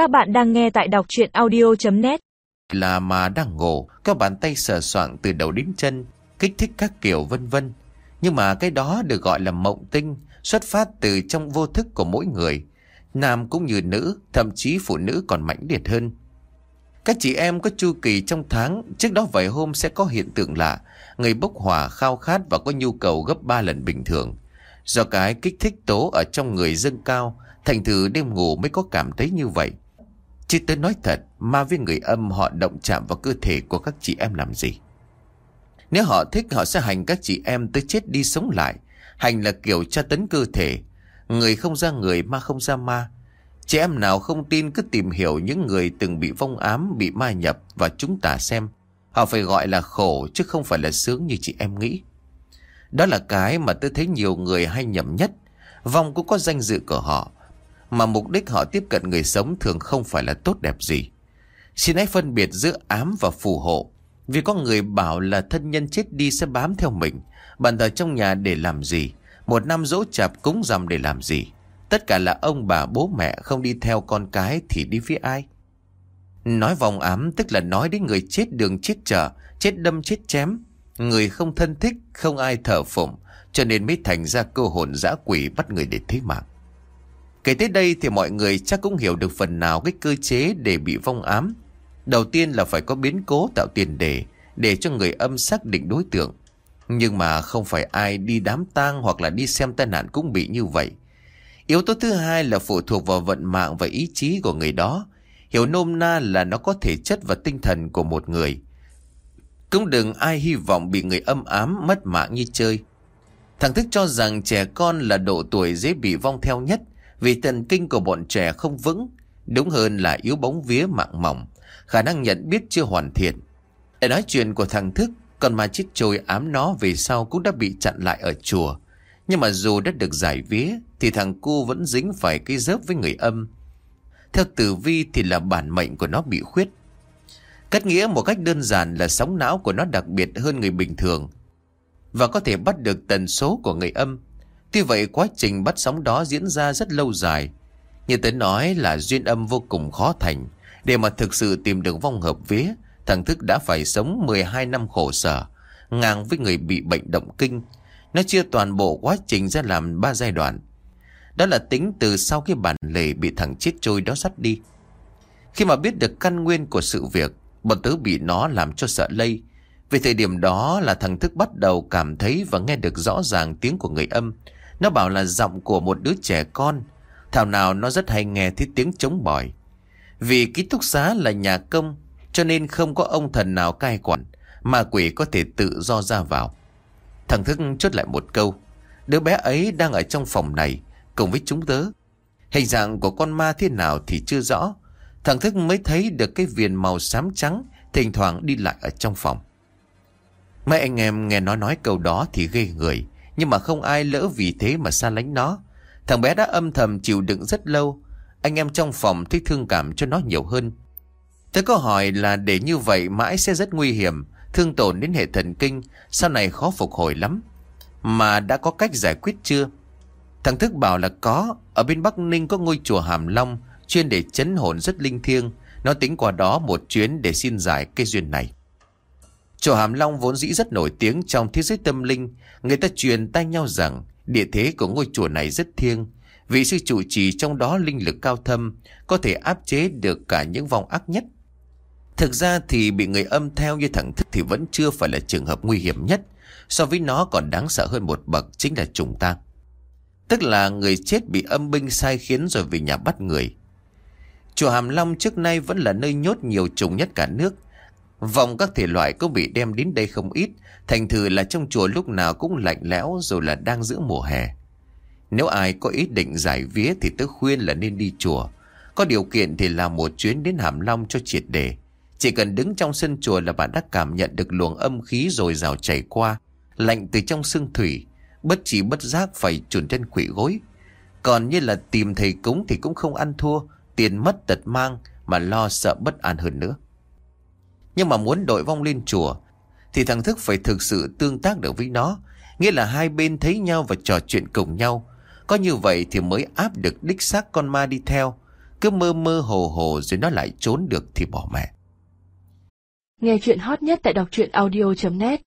Các bạn đang nghe tại đọc chuyện audio.net Là mà đang ngủ, các bàn tay sờ soạng từ đầu đến chân, kích thích các kiểu vân vân. Nhưng mà cái đó được gọi là mộng tinh, xuất phát từ trong vô thức của mỗi người. Nam cũng như nữ, thậm chí phụ nữ còn mạnh liệt hơn. Các chị em có chu kỳ trong tháng, trước đó vài hôm sẽ có hiện tượng lạ, người bốc hỏa khao khát và có nhu cầu gấp 3 lần bình thường. Do cái kích thích tố ở trong người dâng cao, thành thử đêm ngủ mới có cảm thấy như vậy. Chứ tôi nói thật, ma với người âm họ động chạm vào cơ thể của các chị em làm gì? Nếu họ thích họ sẽ hành các chị em tới chết đi sống lại. Hành là kiểu tra tấn cơ thể. Người không ra người, ma không ra ma. Chị em nào không tin cứ tìm hiểu những người từng bị vong ám, bị ma nhập và chúng ta xem. Họ phải gọi là khổ chứ không phải là sướng như chị em nghĩ. Đó là cái mà tôi thấy nhiều người hay nhầm nhất. Vong cũng có danh dự của họ. Mà mục đích họ tiếp cận người sống thường không phải là tốt đẹp gì. Xin hãy phân biệt giữa ám và phù hộ. Vì có người bảo là thân nhân chết đi sẽ bám theo mình. Bạn ở trong nhà để làm gì? Một năm dỗ chạp cúng rằm để làm gì? Tất cả là ông bà bố mẹ không đi theo con cái thì đi với ai? Nói vòng ám tức là nói đến người chết đường chết chở, chết đâm chết chém. Người không thân thích, không ai thờ phụng, cho nên mới thành ra cơ hồn dã quỷ bắt người để thế mạng. Kể tới đây thì mọi người chắc cũng hiểu được phần nào cái cơ chế để bị vong ám. Đầu tiên là phải có biến cố tạo tiền đề, để cho người âm xác định đối tượng. Nhưng mà không phải ai đi đám tang hoặc là đi xem tai nạn cũng bị như vậy. Yếu tố thứ hai là phụ thuộc vào vận mạng và ý chí của người đó. Hiểu nôm na là nó có thể chất và tinh thần của một người. Cũng đừng ai hy vọng bị người âm ám mất mạng như chơi. Thằng Thức cho rằng trẻ con là độ tuổi dễ bị vong theo nhất vì thần kinh của bọn trẻ không vững, đúng hơn là yếu bóng vía mạng mỏng, khả năng nhận biết chưa hoàn thiện. Để nói chuyện của thằng Thức, còn mà chết trôi ám nó về sau cũng đã bị chặn lại ở chùa. Nhưng mà dù đã được giải vía thì thằng cu vẫn dính phải cái dớp với người âm. Theo tử vi thì là bản mệnh của nó bị khuyết. Cách nghĩa một cách đơn giản là sóng não của nó đặc biệt hơn người bình thường và có thể bắt được tần số của người âm. Tuy vậy quá trình bắt sóng đó diễn ra rất lâu dài. Như tới nói là duyên âm vô cùng khó thành. Để mà thực sự tìm được vong hợp vía, thằng Thức đã phải sống 12 năm khổ sở, ngang với người bị bệnh động kinh. Nó chia toàn bộ quá trình ra làm ba giai đoạn. Đó là tính từ sau khi bản lề bị thằng chết trôi đó sắt đi. Khi mà biết được căn nguyên của sự việc, bọn tứ bị nó làm cho sợ lây. Vì thời điểm đó là thằng Thức bắt đầu cảm thấy và nghe được rõ ràng tiếng của người âm. Nó bảo là giọng của một đứa trẻ con. Thảo nào nó rất hay nghe thấy tiếng chống bòi. Vì ký túc xá là nhà công, cho nên không có ông thần nào cai quản, mà quỷ có thể tự do ra vào. Thằng Thức chốt lại một câu. Đứa bé ấy đang ở trong phòng này, cùng với chúng tớ. Hình dạng của con ma thế nào thì chưa rõ. Thằng Thức mới thấy được cái viền màu xám trắng thỉnh thoảng đi lại ở trong phòng. Mấy anh em nghe nó nói câu đó thì ghê người, nhưng mà không ai lỡ vì thế mà xa lánh nó. Thằng bé đã âm thầm chịu đựng rất lâu, anh em trong phòng thấy thương cảm cho nó nhiều hơn. Tôi có hỏi là để như vậy mãi sẽ rất nguy hiểm, thương tổn đến hệ thần kinh, sau này khó phục hồi lắm. Mà đã có cách giải quyết chưa? Thằng Thức bảo là có, ở bên Bắc Ninh có ngôi chùa Hàm Long, chuyên để chấn hồn rất linh thiêng. Nó tính qua đó một chuyến để xin giải cái duyên này. Chùa Hàm Long vốn dĩ rất nổi tiếng trong thế giới tâm linh. Người ta truyền tay nhau rằng địa thế của ngôi chùa này rất thiêng. Vị sư chủ trì trong đó linh lực cao thâm, có thể áp chế được cả những vong ác nhất. Thực ra thì bị người âm theo như thẳng Thức thì vẫn chưa phải là trường hợp nguy hiểm nhất. So với nó còn đáng sợ hơn một bậc chính là trùng tang. Tức là người chết bị âm binh sai khiến rồi về nhà bắt người. Chùa Hàm Long trước nay vẫn là nơi nhốt nhiều trùng nhất cả nước. Vòng các thể loại cũng bị đem đến đây không ít, thành thử là trong chùa lúc nào cũng lạnh lẽo rồi là đang giữa mùa hè. Nếu ai có ý định giải vía thì tớ khuyên là nên đi chùa. Có điều kiện thì làm một chuyến đến Hàm Long cho triệt đề. Chỉ cần đứng trong sân chùa là bạn đã cảm nhận được luồng âm khí rồi rào chảy qua, lạnh từ trong xương thủy, bất chỉ bất giác phải chuẩn chân quỷ gối. Còn như là tìm thầy cúng thì cũng không ăn thua, tiền mất tật mang mà lo sợ bất an hơn nữa. Nhưng mà muốn đội vong lên chùa thì thằng Thức phải thực sự tương tác được với nó, nghĩa là hai bên thấy nhau và trò chuyện cùng nhau. Có như vậy thì mới áp được đích xác con ma đi theo. Cứ mơ mơ hồ hồ rồi nó lại trốn được thì bỏ mẹ. Nghe chuyện hot nhất tại đọc truyện audio.net